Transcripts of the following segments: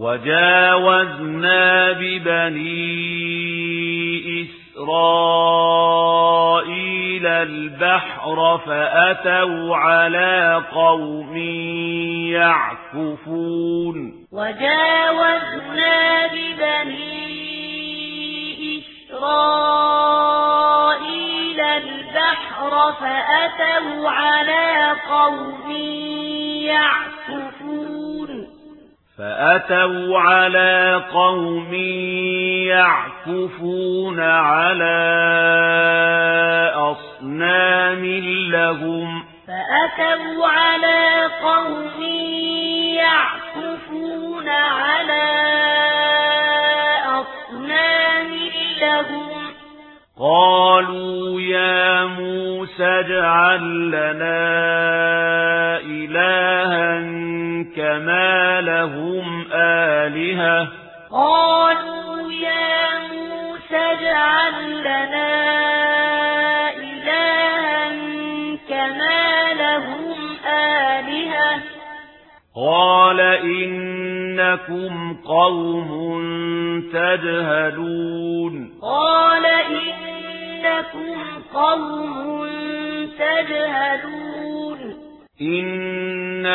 وجاوزنا ببني إسرائيل البحر فأتوا على قوم يعكفون. وجاوزنا ببني إسرائيل البحر فأتوا على قوم يعكفون. فأتوا على قوم يعكفون على أصنام لهم فأتوا على قوم يعكفون على قالوا يا موسى اجعل لنا إلها كما لهم آلهة قالوا يا موسى اجعل لنا إلها كما لهم آلهة قال إنكم قوم تجهلون قال إنكم قوم تجهلون إن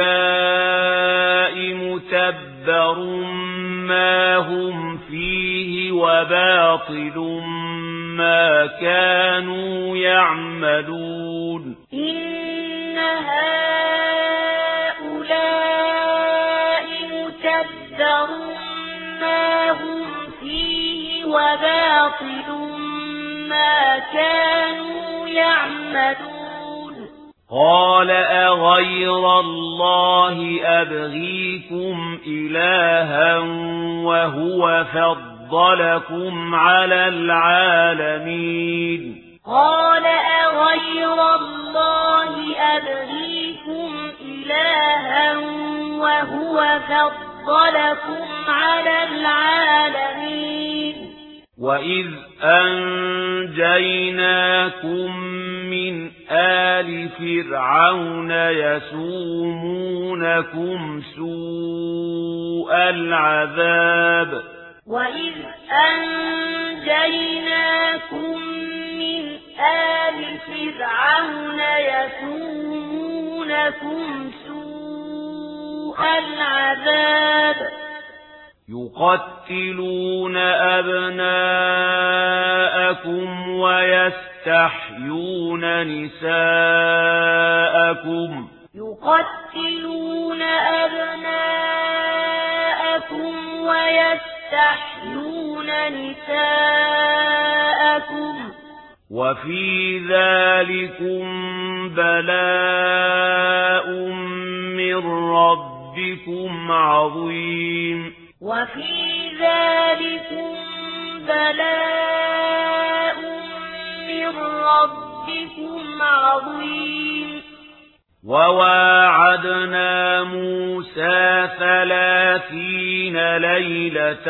هؤلاء متبر ما هم فيه وباطل ما كانوا يعملون إن هؤلاء متبر ما هم فيه وباطل ما كانوا يعملون قال أغير الله أبغيكم إلها وهو فضلكم على العالمين. قال أغير الله أبغيكم إلها وهو فضلكم على العالمين. وإذ أنجيناكم فرعون يسومونكم سوء العذاب. وإذ أنجيناكم من آل فرعون يسومونكم سوء العذاب. يقتلون أبناءكم ويستحيون نساءكم. أبناءكم يقتلون أبناءكم ويستحيون نساءكم وفي ذلكم بلاء من ربكم عظيم. وفي ذلكم بلاء من ربكم عظيم. وواعدنا موسى ثلاثين ليلة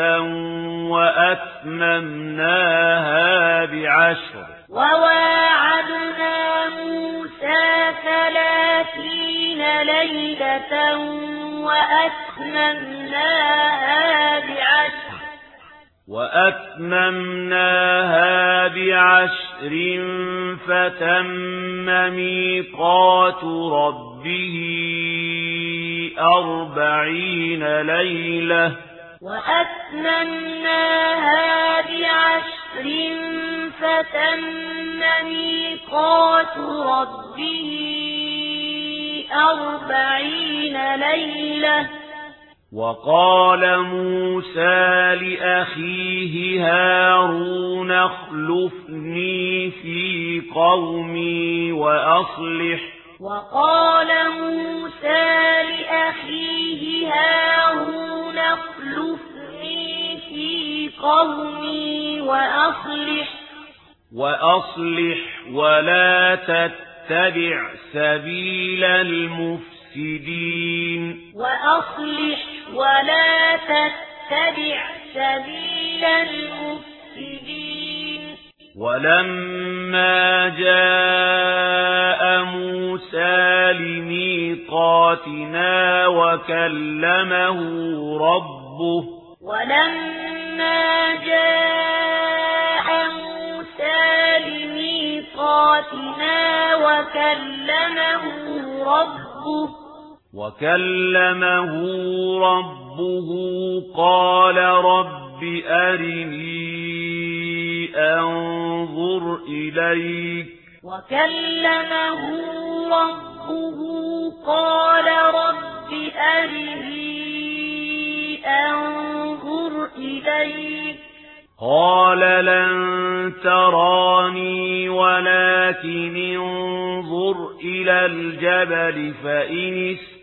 وأتممناها بعشر وواعدنا موسى ثلاثين ليلة وأتممناها بعشر وأتممناها بعشر شهر فتم ميقات ربه أربعين ليلة وأتممناها بعشر فتم ميقات ربه أربعين ليلة وقال موسى لأخيه هارون اخلفني في قومي وأصلح. وقال موسى لأخيه هارون اخلفني في قومي وأصلح. وأصلح ولا تتبع سبيل المفسدين. المفسدين. وأصلح ولا تتبع سبيل المفسدين. ولما جاء موسى لميقاتنا وكلمه ربه. ولما جاء موسى لميقاتنا وكلمه ربه. وَكَلَّمَهُ رَبُّهُ قَالَ رَبِّ أَرِنِي أَنظُرْ إِلَيْكَ وَكَلَّمَهُ رَبُّهُ قَالَ رَبِّ أَرِنِي أَنظُرْ إِلَيْكَ قَالَ لَن تَرَانِي وَلَكِنِ انظُرْ إِلَى الْجَبَلِ فَإِنِ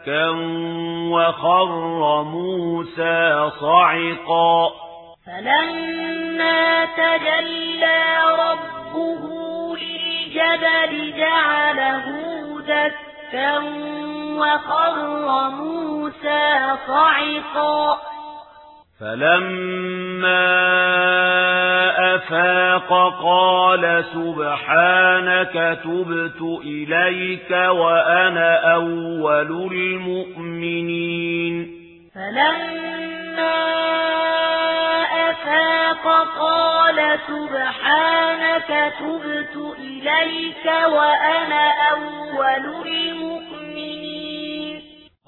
بكا وخر موسى صعقا فلما تجلى ربه للجبل جعله دكا وخر موسى صعقا فلما أفاد صدق قال سبحانك تبت إليك وأنا أول المؤمنين. فلما أفاق قال سبحانك تبت إليك وأنا أول المؤمنين.